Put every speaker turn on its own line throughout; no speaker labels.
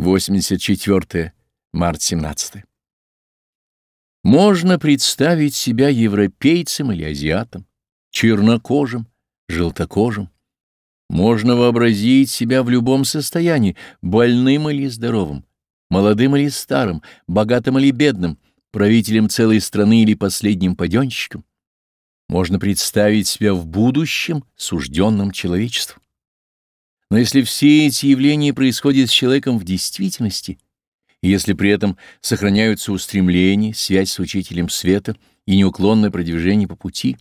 84 март 17 Можно представить себя европейцем или азиатом, чернокожим, желтокожим. Можно вообразить себя в любом состоянии, больным или здоровым, молодым или старым, богатым или бедным, правителем целой страны или последним паденщиком. Можно представить себя в будущем, сужденном человечеству. Но если все эти явления происходят с человеком в действительности, и если при этом сохраняются устремления, связь с учителем света и неуклонное продвижение по пути,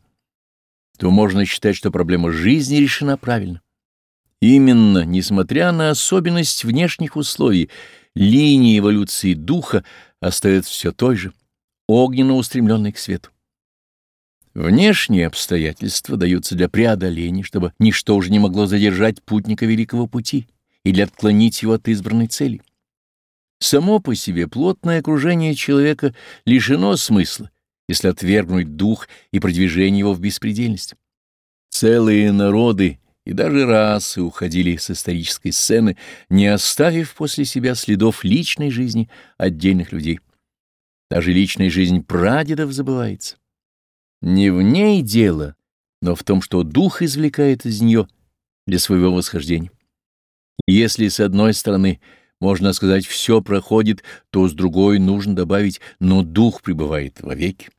то можно считать, что проблема жизни решена правильно. Именно, несмотря на особенность внешних условий, линия эволюции духа остается все той же, огненно устремленной к свету. Внешние обстоятельства даются для преодоления, чтобы ничто уже не могло задержать путника великого пути или отклонить его от избранной цели. Само по себе плотное окружение человека лишено смысла, если отвергнуть дух и продвижение его в беспредельность. Целые народы и даже расы уходили с исторической сцены, не оставив после себя следов личной жизни отдельных людей. Даже личная жизнь прадедов забывается. Не в ней дело, но в том, что дух извлекает из нее для своего восхождения. Если с одной стороны, можно сказать, все проходит, то с другой нужно добавить, но дух пребывает вовеки.